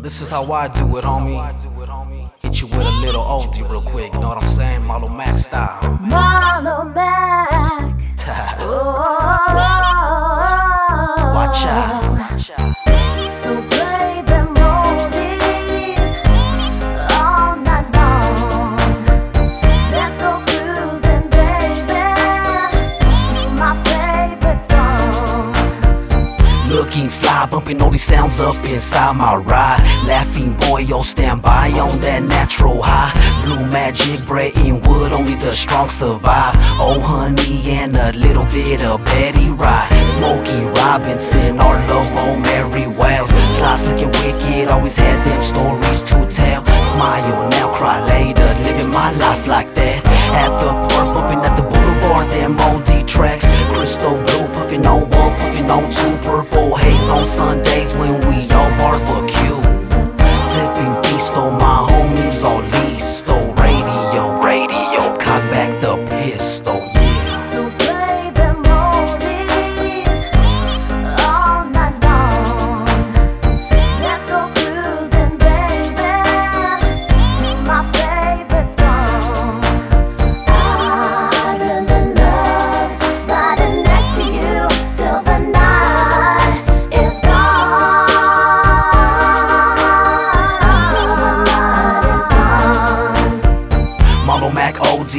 This is how I do it, homie. Hit you with a little oldie real quick, know what I'm saying? Marlo Max style. Bumping all these sounds up inside my ride. Laughing boy, yo, stand by on that natural high. Blue magic, Brenton Wood, only the strong survive. Oh, honey, and a little bit of Betty Wright. Smokey Robinson, our love, oh, Mary Wells. Slice looking wicked, always had them stories to tell. Smile now, cry later, living my life like that. At the park, bumping at the boulevard, them OD tracks. Crystal blue, puffing on one, puffing on two.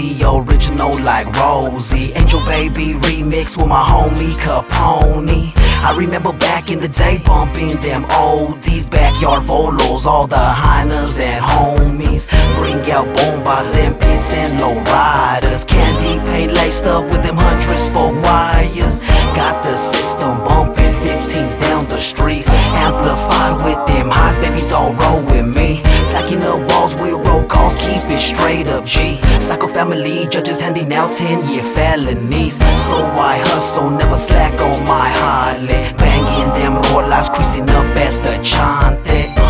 Original like Rosie. Angel Baby remix with my homie Capone. I remember back in the day bumping them oldies, backyard volos, all the hyenas and homies. Bring out bombas, them pits and low riders. Candy paint laced up with them hundred spoke wires. Got the system bumping, 15s down the street. Amplified with them highs, baby, don't roll with me. Blacking up walls with roll calls, keep it straight. Family judges handing out 10 year felonies. So I hustle, never slack on my Harley. Banging them rollers, creasing up at the chante.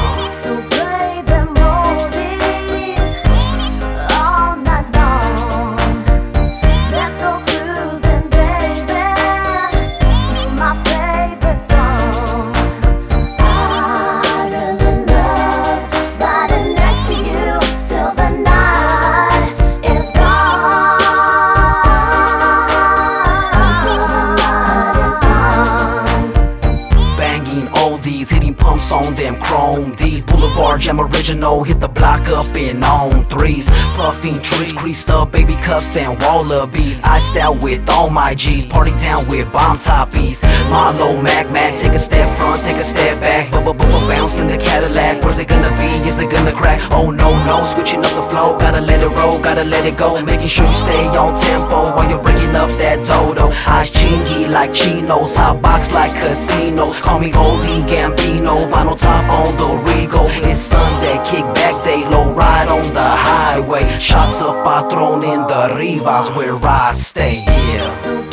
On them chrome D's. Boulevard Jam original, hit the block up in on threes. Puffing trees, creased up baby cuffs and wallabies. Iced out with all my G's, party down with bomb toppies. Marlo Mac Mac, take a step front, take a step back. Bubba bubba bounce in the Cadillac. Where's it gonna be? Is it gonna crack? Oh no no, switching up the flow, gotta let it roll, gotta let it go. Making sure you stay on tempo while you're breaking up that dodo. Eyes chingy like chinos, hot box like casinos. Call me Oldie Gambino, vinyl top on the Rego. It's Sunday, kick back day, low ride on the highway. Shots of Patron in the Rivas where I stay, yeah.